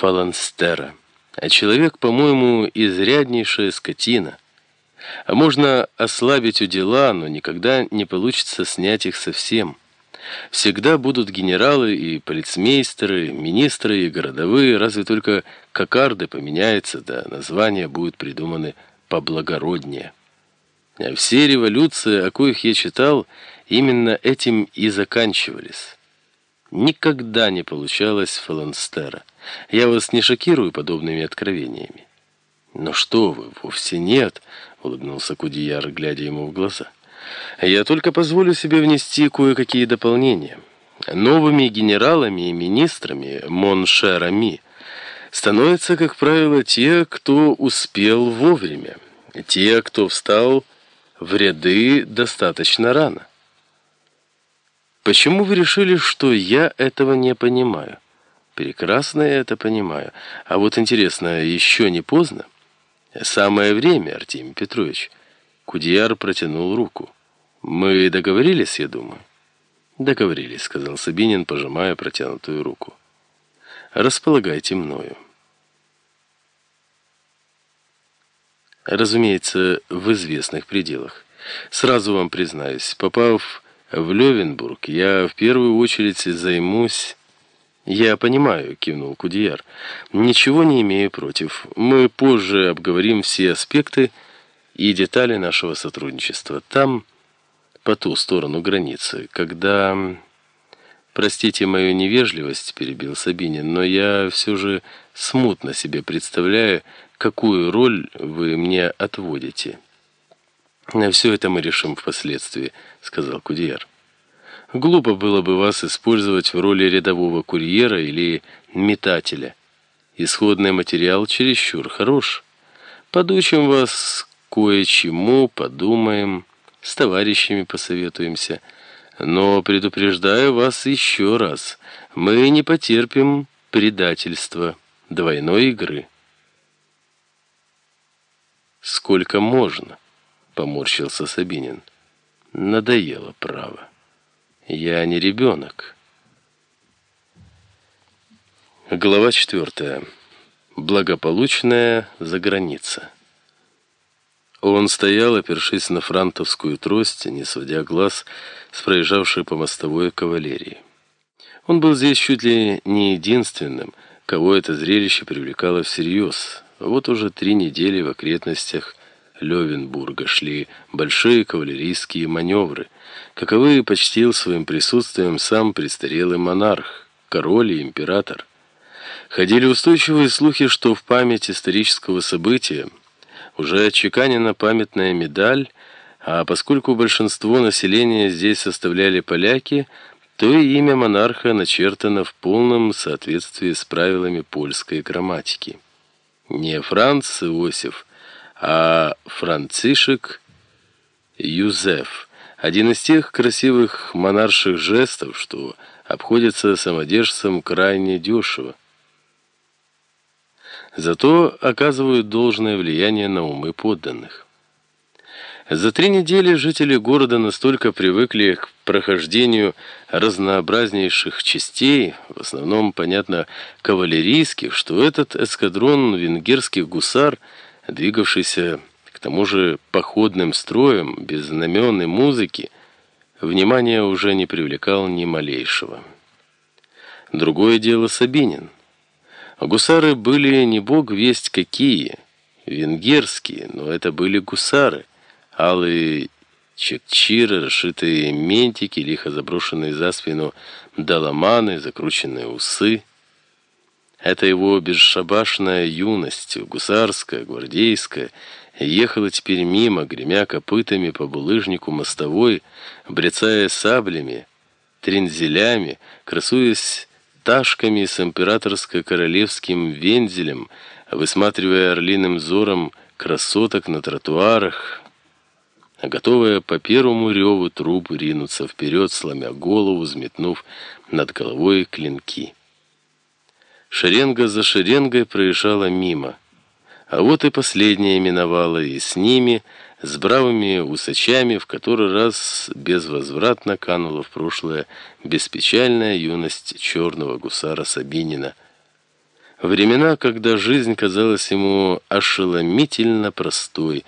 фаланстера. А человек, по-моему, изряднейшая скотина. А можно ослабить у дела, но никогда не получится снять их совсем. Всегда будут генералы и полицмейстеры, министры и городовые, разве только кокарды поменяются, да названия будут придуманы поблагороднее. А все революции, о коих я читал, именно этим и заканчивались. Никогда не получалось фаланстера. Я вас не шокирую подобными откровениями. «Но что вы, вовсе нет», — улыбнулся Кудияр, глядя ему в глаза. «Я только позволю себе внести кое-какие дополнения. Новыми генералами и министрами Моншерами становятся, как правило, те, кто успел вовремя, те, кто встал в ряды достаточно рано. Почему вы решили, что я этого не понимаю? Прекрасно я это понимаю. А вот интересно, еще не поздно? Самое время, Артемий Петрович. Кудияр протянул руку. Мы договорились, я думаю? Договорились, сказал Сабинин, пожимая протянутую руку. Располагайте мною. Разумеется, в известных пределах. Сразу вам признаюсь, попав в Левенбург, я в первую очередь займусь... «Я понимаю», — кивнул Кудияр. «Ничего не имею против. Мы позже обговорим все аспекты и детали нашего сотрудничества. Там, по ту сторону границы, когда...» «Простите мою невежливость», — перебил Сабинин, «но я все же смутно себе представляю, какую роль вы мне отводите». «Все это мы решим впоследствии», — сказал Кудияр. Глупо было бы вас использовать в роли рядового курьера или метателя. Исходный материал чересчур хорош. Подучим вас кое-чему, подумаем, с товарищами посоветуемся. Но предупреждаю вас еще раз, мы не потерпим предательства, двойной игры. «Сколько можно?» — поморщился Сабинин. «Надоело, право». Я не ребенок. Глава четвертая. Благополучная заграница. Он стоял, опершись на франтовскую трость, не сводя глаз с проезжавшей по мостовой кавалерии. Он был здесь чуть ли не единственным, кого это зрелище привлекало всерьез. Вот уже три недели в окрестностях Левенбурга шли большие кавалерийские маневры, каковы почтил своим присутствием сам престарелый монарх, король и император. Ходили устойчивые слухи, что в память исторического события уже отчеканена памятная медаль, а поскольку большинство населения здесь составляли поляки, то и имя монарха начертано в полном соответствии с правилами польской грамматики. Не Франц Иосиф, а Францишек Юзеф. Один из тех красивых монарших жестов, что обходится самодержцам крайне дешево. Зато оказывают должное влияние на умы подданных. За три недели жители города настолько привыкли к прохождению разнообразнейших частей, в основном, понятно, кавалерийских, что этот эскадрон венгерских гусар – двигавшийся к тому же походным строем, без знамен и музыки, внимания уже не привлекал ни малейшего. Другое дело Сабинин. Гусары были не бог весть какие, венгерские, но это были гусары, алые чекчиры, расшитые ментики, лихо заброшенные за спину доломаны, закрученные усы — эта его бесшабашная юность, гусарская, гвардейская, ехала теперь мимо, гремя копытами по булыжнику мостовой, брецая саблями, трензелями, красуясь ташками с императорско-королевским вензелем, высматривая орлиным взором красоток на тротуарах, готовая по первому реву труп ринуться вперед, сломя голову, взметнув над головой клинки. Шеренга за шеренгой проезжала мимо. А вот и последняя миновала, и с ними, с бравыми усачами, в который раз безвозвратно канула в прошлое беспечальная юность черного гусара Сабинина. Времена, когда жизнь казалась ему ошеломительно простой,